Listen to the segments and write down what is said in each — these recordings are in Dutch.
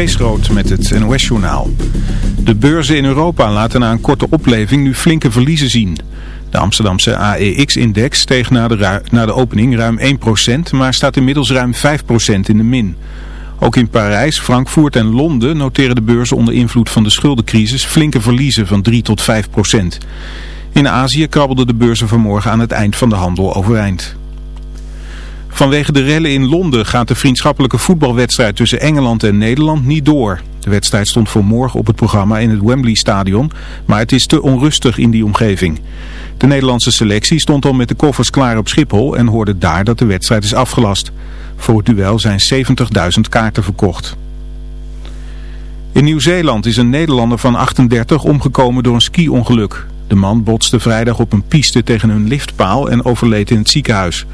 Kees met het NOS-journaal. De beurzen in Europa laten na een korte opleving nu flinke verliezen zien. De Amsterdamse AEX-index steeg na de, na de opening ruim 1%, maar staat inmiddels ruim 5% in de min. Ook in Parijs, Frankfurt en Londen noteren de beurzen onder invloed van de schuldencrisis flinke verliezen van 3 tot 5%. In Azië krabbelden de beurzen vanmorgen aan het eind van de handel overeind. Vanwege de rellen in Londen gaat de vriendschappelijke voetbalwedstrijd tussen Engeland en Nederland niet door. De wedstrijd stond voor morgen op het programma in het Wembley Stadion, maar het is te onrustig in die omgeving. De Nederlandse selectie stond al met de koffers klaar op Schiphol en hoorde daar dat de wedstrijd is afgelast. Voor het duel zijn 70.000 kaarten verkocht. In Nieuw-Zeeland is een Nederlander van 38 omgekomen door een ski-ongeluk. De man botste vrijdag op een piste tegen een liftpaal en overleed in het ziekenhuis.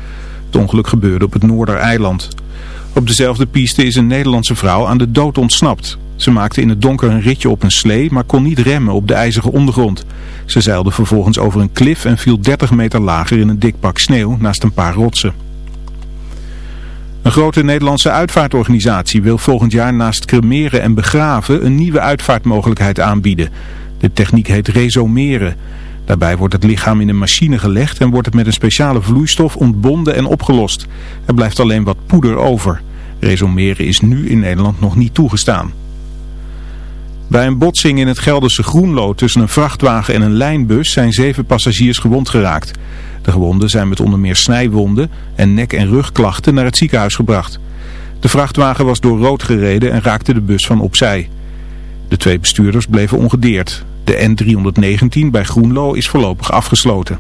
Ongeluk gebeurde op het Noordereiland. Op dezelfde piste is een Nederlandse vrouw aan de dood ontsnapt. Ze maakte in het donker een ritje op een slee, maar kon niet remmen op de ijzige ondergrond. Ze zeilde vervolgens over een klif en viel 30 meter lager in een dik pak sneeuw naast een paar rotsen. Een grote Nederlandse uitvaartorganisatie wil volgend jaar naast cremeren en begraven een nieuwe uitvaartmogelijkheid aanbieden. De techniek heet resomeren. Daarbij wordt het lichaam in een machine gelegd en wordt het met een speciale vloeistof ontbonden en opgelost. Er blijft alleen wat poeder over. Resomeren is nu in Nederland nog niet toegestaan. Bij een botsing in het Gelderse Groenlo tussen een vrachtwagen en een lijnbus zijn zeven passagiers gewond geraakt. De gewonden zijn met onder meer snijwonden en nek- en rugklachten naar het ziekenhuis gebracht. De vrachtwagen was door rood gereden en raakte de bus van opzij. De twee bestuurders bleven ongedeerd. De N319 bij Groenlo is voorlopig afgesloten.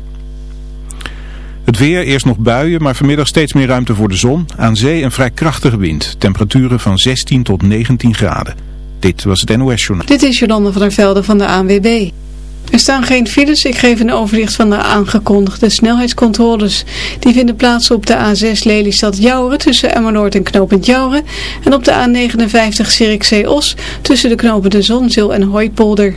Het weer, eerst nog buien, maar vanmiddag steeds meer ruimte voor de zon. Aan zee een vrij krachtige wind. Temperaturen van 16 tot 19 graden. Dit was het NOS Journal. Dit is Jolande van der Velde van de ANWB. Er staan geen files. Ik geef een overzicht van de aangekondigde snelheidscontroles. Die vinden plaats op de A6 Lelystad-Jouren tussen Emmernoord en Knopend Jouren. En op de A59 Zierikzee-Os tussen de Knopende Zonzeel en Hooipolder.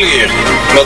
De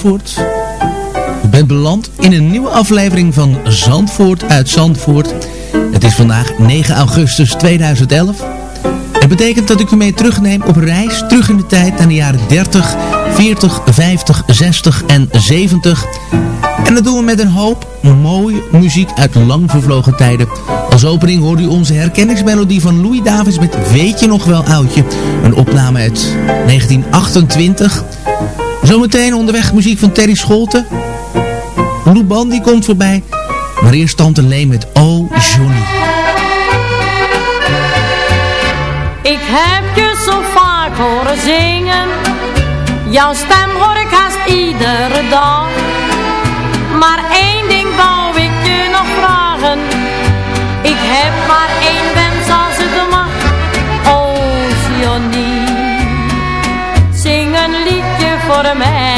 Zandvoort. U bent beland in een nieuwe aflevering van Zandvoort uit Zandvoort. Het is vandaag 9 augustus 2011. Het betekent dat ik u mee terugneem op reis terug in de tijd naar de jaren 30, 40, 50, 60 en 70. En dat doen we met een hoop mooie muziek uit lang vervlogen tijden. Als opening hoort u onze herkenningsmelodie van Louis Davis met Weet je nog wel oudje? Een opname uit 1928. Zometeen onderweg muziek van Terry Scholten. Lou Bandy komt voorbij. Maar eerst Tante Leen met Oh Johnny. Ik heb je zo vaak horen zingen. Jouw stem hoor ik haast iedere dag. Maar één ding wou ik je nog vragen. Ik heb maar voor mij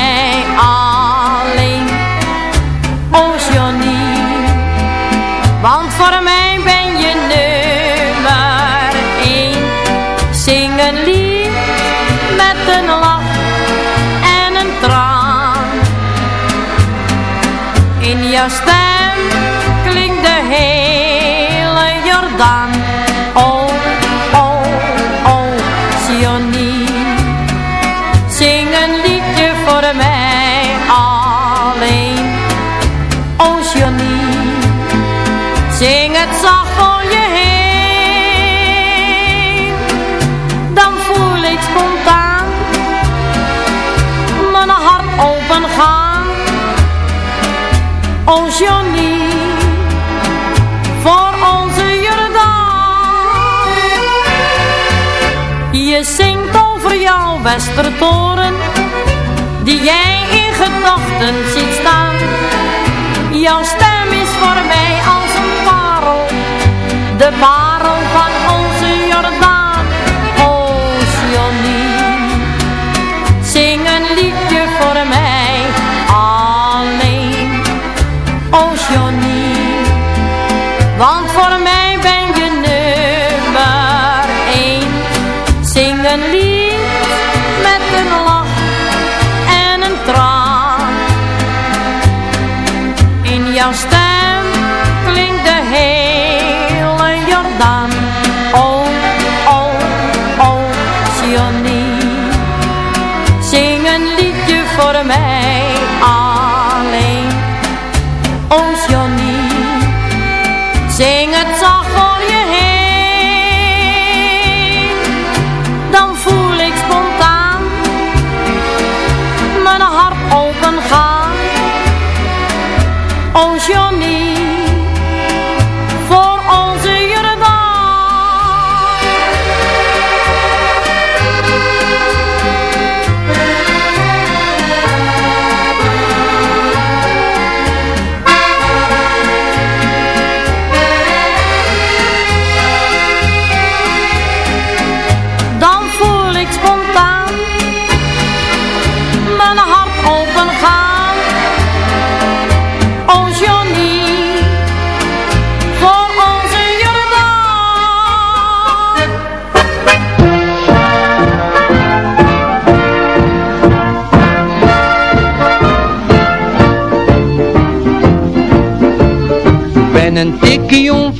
jouw Westertoren, die jij in gedachten ziet staan. Jouw stem is voor mij als een parel, de parel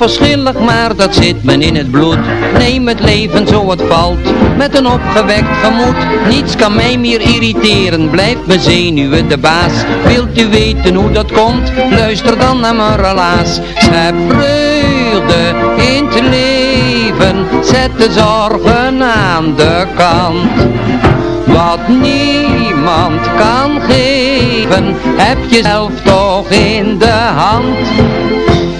onverschillig, maar dat zit me in het bloed. Neem het leven zo het valt, met een opgewekt gemoed. Niets kan mij meer irriteren, blijft mijn zenuwen de baas. Wilt u weten hoe dat komt? Luister dan naar mijn relaas. Schep vreugde in het leven, zet de zorgen aan de kant. Wat niemand kan geven, heb je zelf toch in de hand.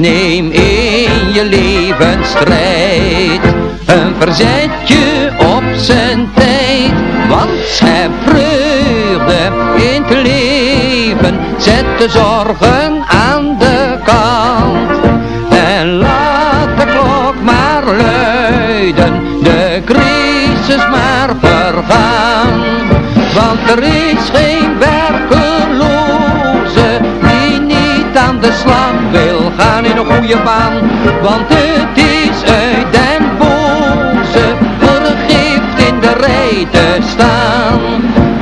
Neem in je leven strijd, een verzetje op zijn tijd. Want schep vreugde in het leven, zet de zorgen aan de kant. En laat de klok maar luiden, de crisis maar vergaan. Want er is geen gaan in een goede baan. Want het is uit den boze gift in de rij te staan.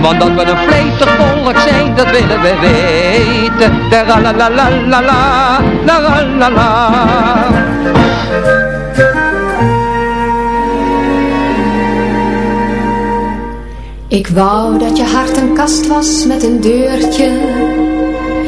Want dat we een te volk zijn, dat willen we weten. De la la la la la la la la la. Ik wou dat je hart een kast was met een deurtje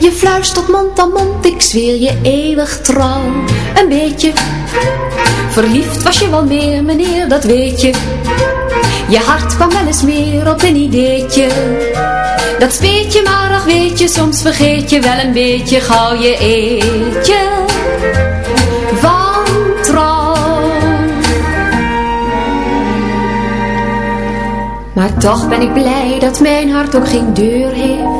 Je fluistert mond aan mond Ik zweer je eeuwig trouw. Een beetje Verliefd was je wel meer meneer, dat weet je. Je hart kwam wel eens meer op een ideetje. Dat speet je maar ach weet je Soms vergeet je wel een beetje Gauw je eetje. Maar toch ben ik blij dat mijn hart ook geen deur heeft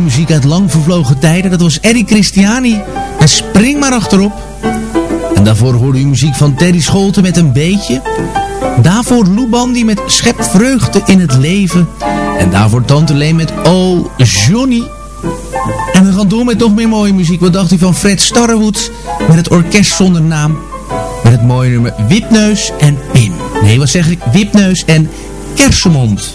Muziek uit lang vervlogen tijden. Dat was Eddie Christiani. En spring maar achterop. En daarvoor hoorde u muziek van Teddy Scholten met een beetje. Daarvoor Lou Bandy met Schep vreugde in het leven. En daarvoor Tante Leen met Oh Johnny. En we gaan door met nog meer mooie muziek. Wat dacht u van Fred Starrewood met het orkest zonder naam? Met het mooie nummer Wipneus en Pim. Nee, wat zeg ik? Wipneus en Kersemond.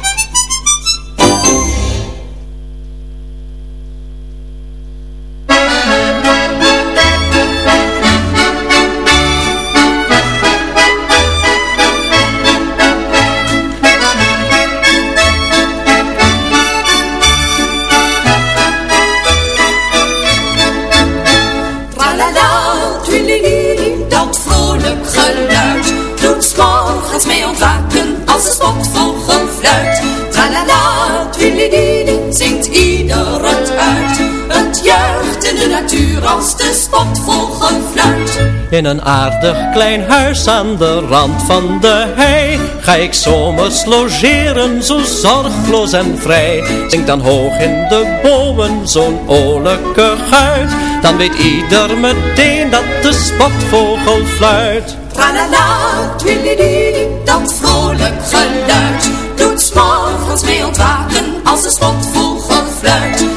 In een aardig klein huis aan de rand van de hei. Ga ik zomers logeren, zo zorgloos en vrij. Zing dan hoog in de bomen zo'n oorlijke guit. Dan weet ieder meteen dat de spotvogel fluit. Tralala, twilididi, dat vrolijk geluid. Doet 's morgens mee ontwaken als de spotvogel fluit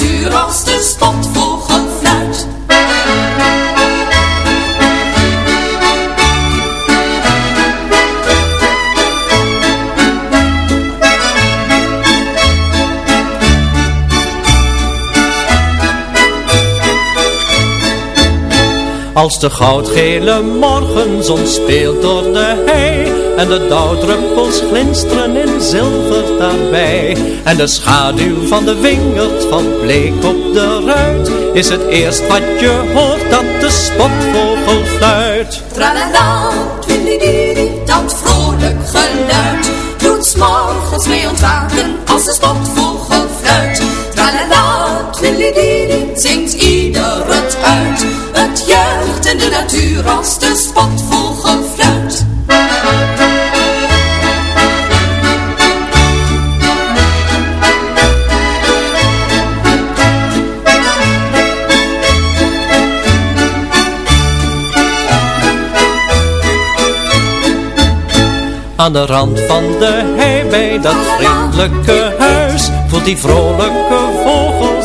natuur als de Als de goudgele morgenzon speelt door de hei En de dauwdruppels glinsteren in zilver daarbij En de schaduw van de wingerd van bleek op de ruit Is het eerst wat je hoort dat de spotvogel fluit. Tralala, twilididi, dat vrolijk geluid Doet morgens mee ontwaken als de spotvogel fluit. Tralala, twilididi, zingt ieder de natuur als de spotvogel fluit Aan de rand van de hei dat vriendelijke huis Voelt die vrolijke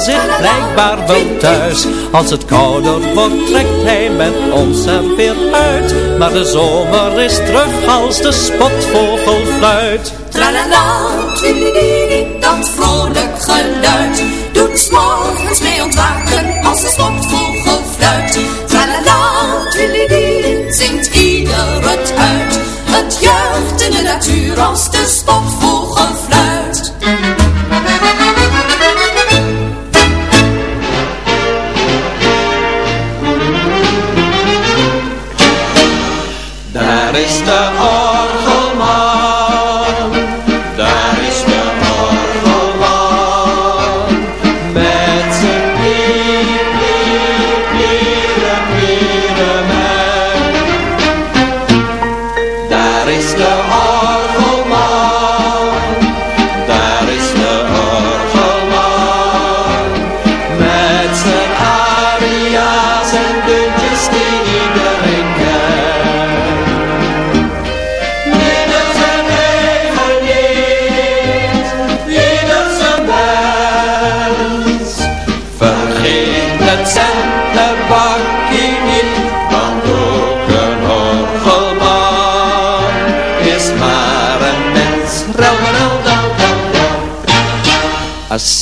zich blijkbaar wel thuis. Als het kouder wordt trekt hij met ons er weer uit. Maar de zomer is terug als de spotvogel fluit. Tralala, twilididi, dat vrolijk geluid. Doet morgens mee ontwaken als de spotvogel fluit. Tralala, twilididi, zingt ieder het uit. Het juicht in de natuur als de spotvogel fluit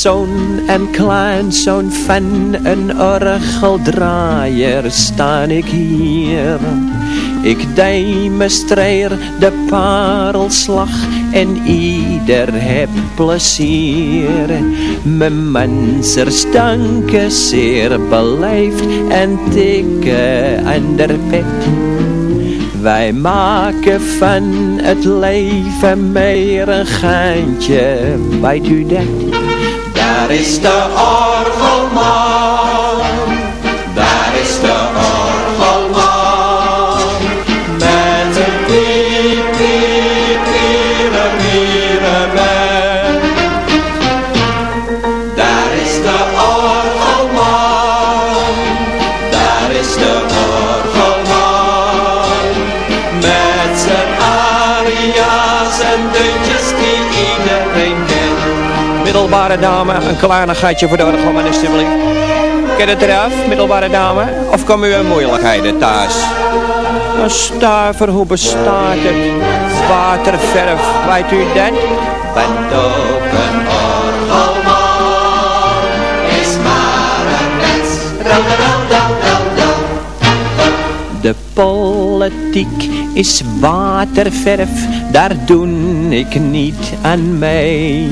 Zoon en kleinzoon van een orgeldraaier sta ik hier. Ik demonstreer de parelslag en ieder heb plezier. Mijn mensers danken zeer beleefd en tikken aan de pet. Wij maken van het leven meer een geintje, weet u? Daar is de orgelman, Middelbare dame, een kleinigheidje voor de orgelman alsjeblieft. Ken het eraf, middelbare dame? Of komen u in moeilijkheden thuis? Een stuiver, hoe bestaat het? Waterverf, weet u dat? Bent ook een orgelman, is maar een mens. De politiek is waterverf, daar doe ik niet aan mee.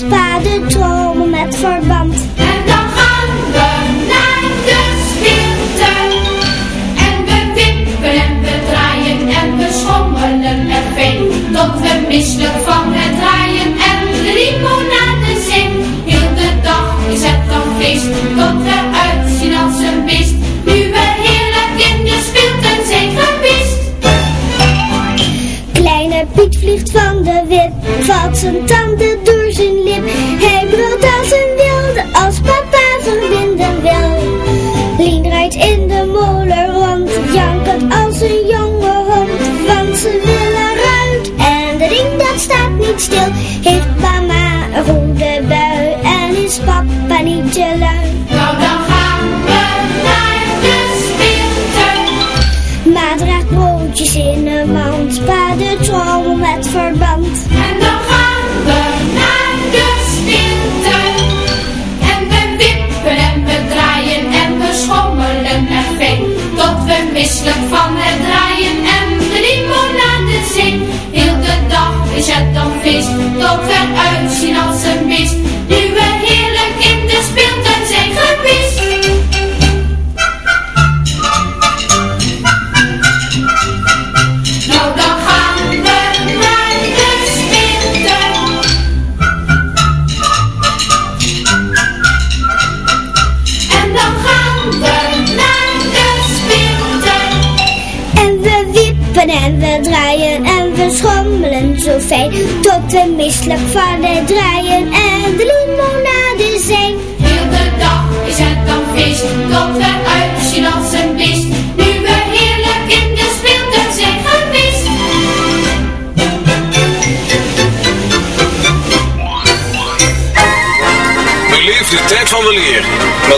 een mand, pa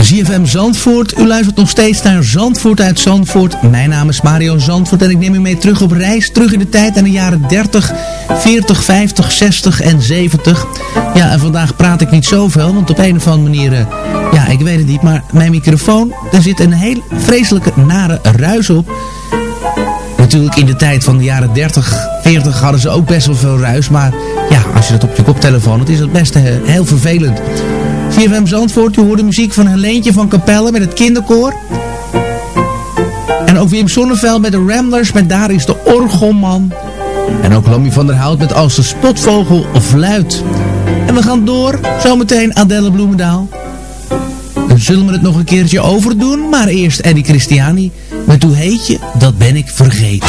ZFM Zandvoort. U luistert nog steeds naar Zandvoort uit Zandvoort. Mijn naam is Mario Zandvoort en ik neem u mee terug op reis. Terug in de tijd naar de jaren 30, 40, 50, 60 en 70. Ja, en vandaag praat ik niet zoveel, want op een of andere manier... eh, ja, ik weet het niet, maar mijn microfoon... er zit een heel vreselijke, nare ruis op. Natuurlijk in de tijd van de jaren 30, 40 hadden ze ook best wel veel ruis. Maar ja, als je dat op je koptelefoon hebt, is het best eh, heel vervelend. CFM Zandvoort, u hoorde muziek van Helentje van Capelle met het kinderkoor. En ook Wim Sonneveld met de Ramblers met Daar is de Orgelman. En ook Lammy van der Hout met Als de Spotvogel fluit. En we gaan door, zometeen Adelle Bloemendaal. Dan zullen we het nog een keertje overdoen, maar eerst Eddie Christiani met Hoe heet je, dat ben ik vergeten.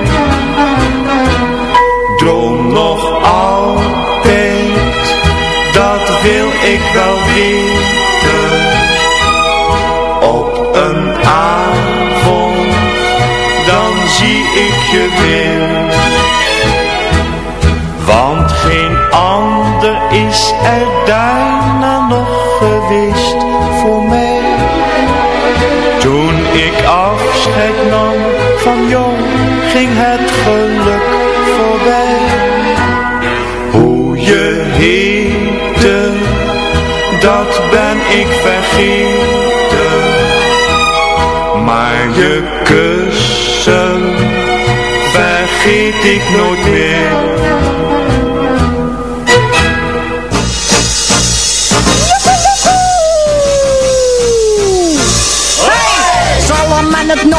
Ik wel weten. Op een avond, dan zie ik je weer. Want geen ander is er daarna nog geweest voor mij. Toen ik afscheid nam van jou, ik vergeten. Maar je kussen vergeet ik nooit meer.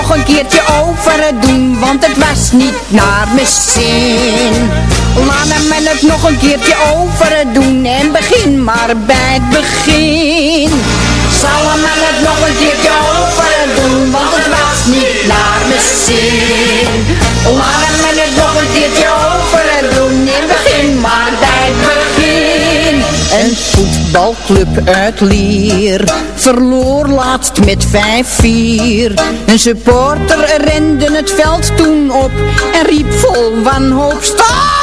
Nog een keertje over doen, want het was niet naar mijn zin. Laat men het nog een keertje over doen en begin maar bij het begin. Zal men het nog een keertje over doen, want het was niet naar mijn zin. Laat men het nog een keertje over doen en begin maar bij het begin. Een voetbalclub uit Lier verloor laatst met 5-4. Een supporter rende het veld toen op en riep vol wanhoop stop!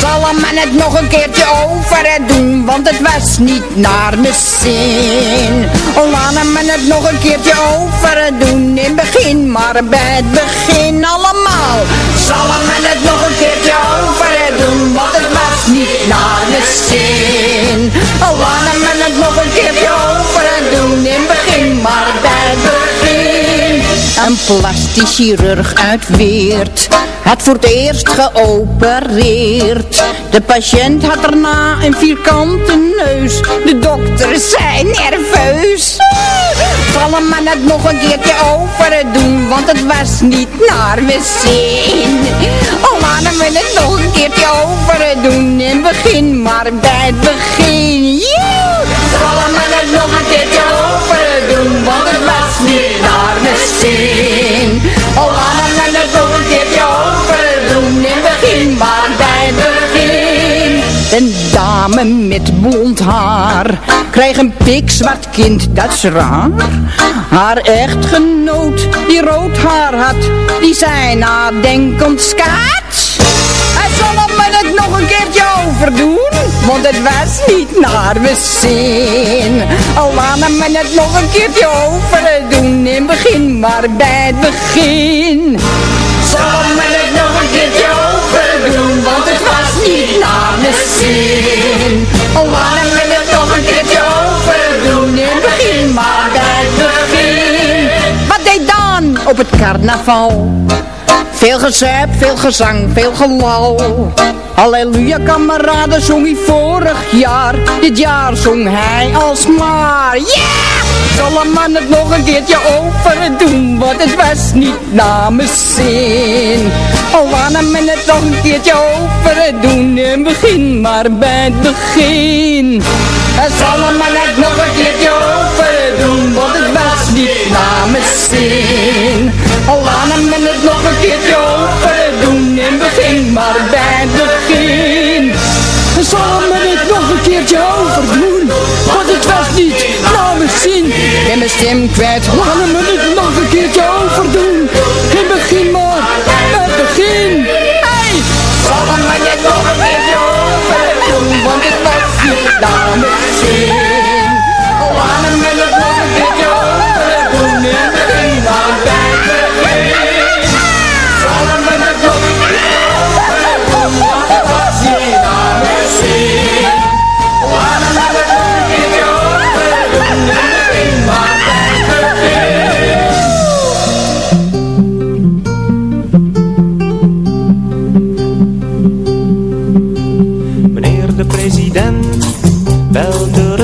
Zal men het nog een keertje over doen, want het was niet naar mijn zin. Oh, laat men het nog een keertje over doen, in begin maar bij het begin allemaal. Zal men het Een plastisch chirurg uit Weert had voor het eerst geopereerd. De patiënt had daarna een vierkante neus. De dokters zijn nerveus. Zal men het nog een keertje over doen, want het was niet naar mijn zin. Oh, laten we het nog een keertje over doen en begin maar bij het begin. Joe! Zal men het nog een keertje over doen, want het was niet naar zien. Oh, aan en de zon geeft je overdoen in begin, maar bij begin. Een dame met blond haar krijgt een pikzwart kind, dat is raar. Haar echtgenoot die rood haar had, die zei nadenkend skaat. Hij zal nog een keertje overdoen, want het was niet naar mijn zin. Al laat me het nog een keertje overdoen, in begin maar bij het begin. Zal me het nog een keertje overdoen, want het was niet naar mijn zin. Al laat me het nog een keertje overdoen, in begin maar bij het begin. Wat deed dan op het carnaval? Veel gezuip, veel gezang, veel gelal. Halleluja kameraden zong hij vorig jaar. Dit jaar zong hij alsmaar. Yeah! Zal een man het nog een keertje overdoen, want het was niet namens zin. Al wou men het nog een keertje overdoen, in begin maar bij het begin. En zal een man het nog een keertje mijn stem kwijt, we het nog een keertje overdoen. In begin maar, het begin. Hey! Zal men het nog een keertje overdoen, want. Laten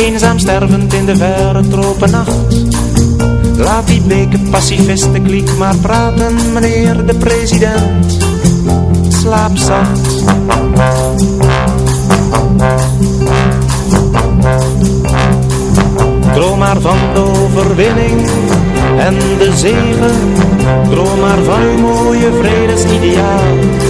Eenzaam stervend in de verre tropennacht. Laat die bleke pacifisten kliek maar praten, meneer de president. Slaap zacht. Droom maar van de overwinning en de zegen. Droom maar van uw mooie vredesideaal.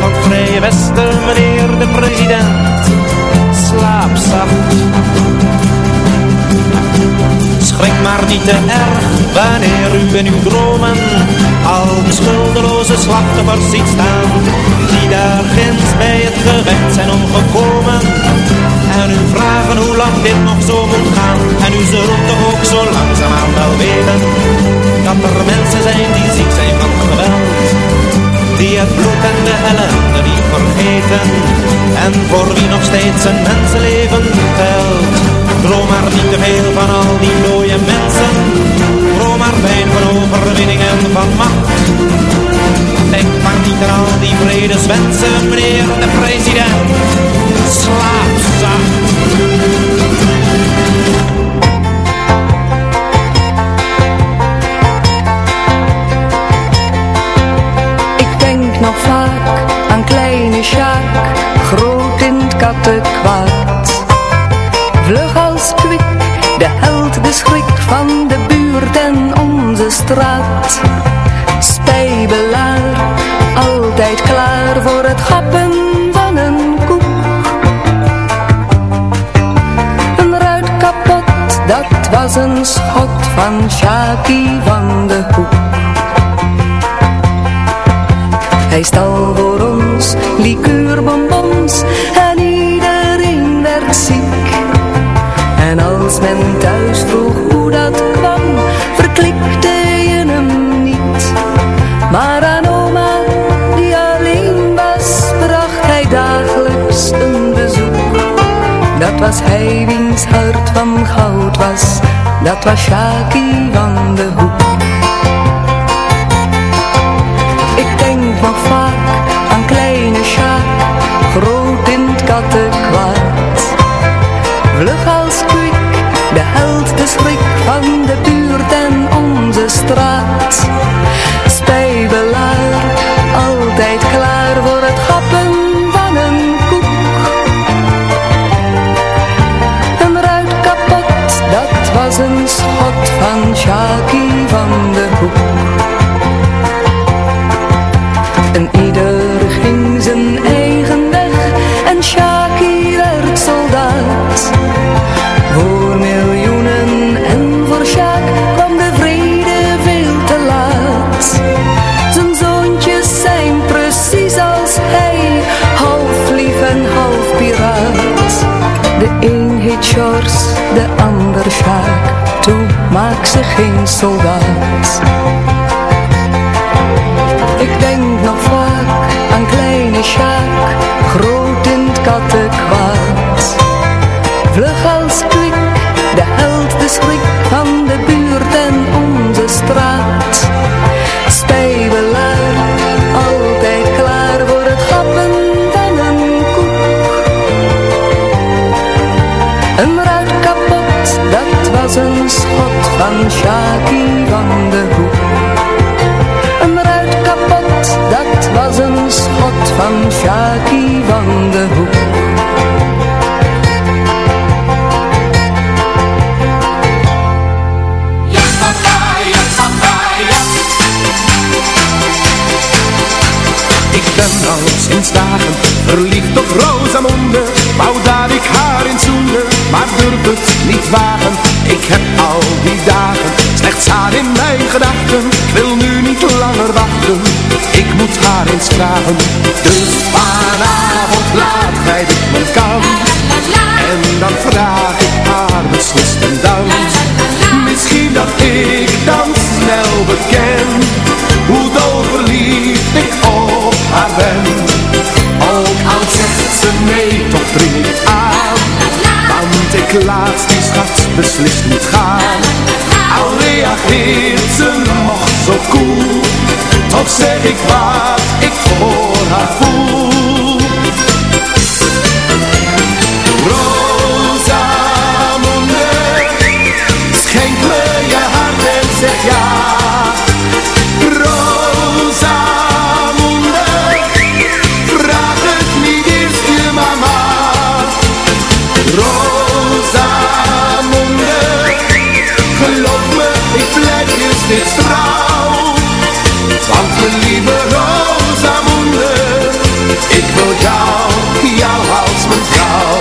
van het Vrije Westen Meneer de president. Slaap zacht. Schrik maar niet te erg wanneer u in uw dromen Al de schuldeloze slachtoffers ziet staan Die daar ginds bij het gevecht zijn omgekomen. En u vragen hoe lang dit nog zo moet gaan En u zult toch ook zo langzaamaan wel weten Dat er mensen zijn die ziek zijn van geweld Die het bloed en de ellende niet vergeten. En voor wie nog steeds een mensenleven telt Droom maar niet te veel van al die mooie mensen. Droom maar fijn van overwinning en van macht. Denk maar niet aan al die vredeswensen, meneer de president. Slaap zacht kattenkwaad. Vlug als kwik, de held, de schrik van de buurt en onze straat. Spijbelaar, altijd klaar voor het gappen van een koek. Een ruit kapot, dat was een schot van Sjaakie van de Hoek. Hij stal voor ons likuurbonbons en ziek. als men thuis vroeg hoe dat kwam, verklikte je hem niet. Maar aan oma, die alleen was, bracht hij dagelijks een bezoek. Dat was hij wiens hart van goud was, dat was Shaki van de Hoek. Ik denk nog vaak De. En ieder ging zijn eigen weg en Shaki werd soldaat. Voor miljoenen en voor Sjaak kwam de vrede veel te laat. Zijn zoontjes zijn precies als hij, half lief en half piraat. De een heet Sjors, de ander Sjaak, toe maak ze geen soldaat. Ik denk nog vaak aan kleine Sjaak, groot in het kattenkwaad. Vlug als kwik, de held, de van Shaki van de Hoek. Een ruit kapot, dat was een schot van Shaki van de Hoek. Ik ben al sinds dagen verliefd op Rosamunde maar durf het niet wagen Ik heb al die dagen slechts haar in mijn gedachten. Ik wil nu niet langer wachten, ik moet haar eens vragen. Dus vanavond laat grijp ik mijn kans En dan vraag ik haar beslist een dans. Misschien dat ik dan snel beken Hoe dol verliefd ik op haar ben. Ook al zegt ze nee, toch Want ik laat die schat beslist niet gaan. Al reageert ze nog zo koel. Toch zeg ik wat ik voor haar voel steeds trouw Want mijn lieve Rosamunde Ik wil jou, jou als mijn vrouw.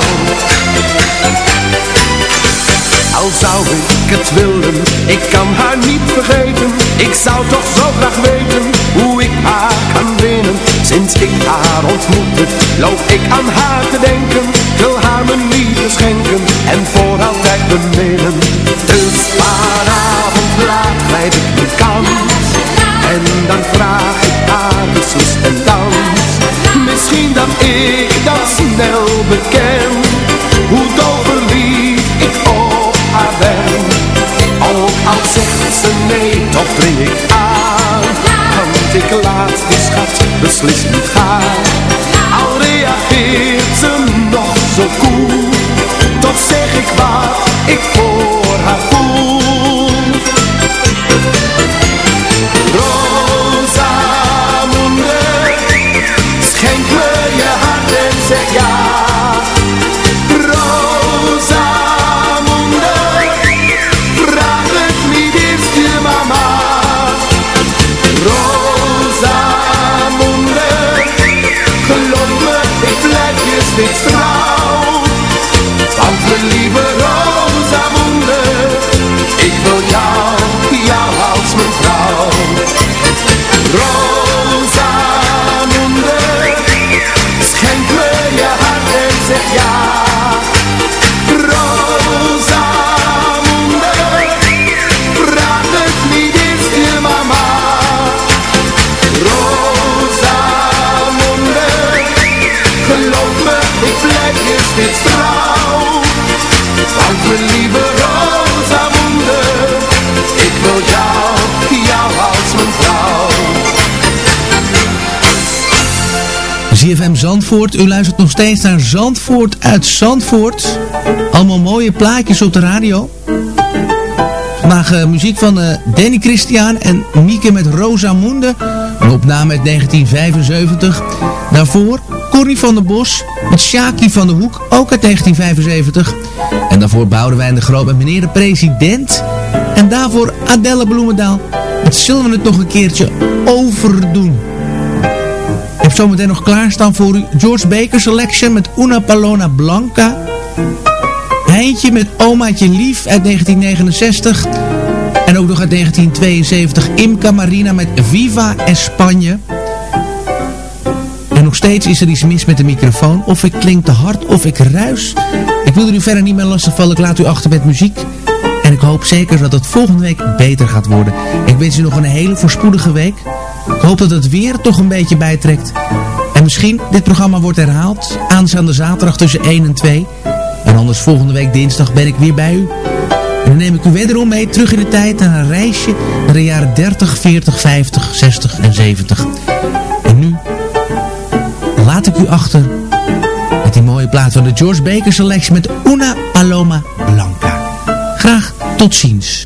Al zou ik het willen, ik kan haar niet vergeten. Ik zou toch zo graag weten hoe ik haar kan winnen. Sinds ik haar ontmoette, loop ik aan haar te denken. Wil haar mijn liefde schenken en voor altijd beminnen dring ik aan. Want ik laat die schat beslist niet gaan. Al reageert ze nog zo koel. Toch zeg ik wat ik voel ZFM Zandvoort. U luistert nog steeds naar Zandvoort uit Zandvoort. Allemaal mooie plaatjes op de radio. Vandaag uh, muziek van uh, Danny Christian en Mieke met Rosamunde. Een opname uit 1975. Daarvoor Corrie van der Bos met Shaki van der Hoek, ook uit 1975. En daarvoor Boudewijn de Groot met meneer de president. En daarvoor Adelle Bloemendaal. Het zullen we het nog een keertje overdoen. Heb zometeen nog klaarstaan voor u George Baker Selection met Una Palona Blanca. Heintje met Omaatje Lief uit 1969. En ook nog uit 1972 Imca Marina met Viva España. En nog steeds is er iets mis met de microfoon. Of ik klink te hard of ik ruis. Ik wil er u verder niet meer lastigvallen. Ik laat u achter met muziek. En ik hoop zeker dat het volgende week beter gaat worden. Ik wens u nog een hele voorspoedige week. Ik hoop dat het weer toch een beetje bijtrekt. En misschien dit programma wordt herhaald. Aanstaande zaterdag tussen 1 en 2. En anders volgende week dinsdag ben ik weer bij u. En dan neem ik u wederom mee terug in de tijd naar een reisje naar de jaren 30, 40, 50, 60 en 70. En nu laat ik u achter met die mooie plaat van de George Baker Selection met Una Paloma Blanca. Graag tot ziens.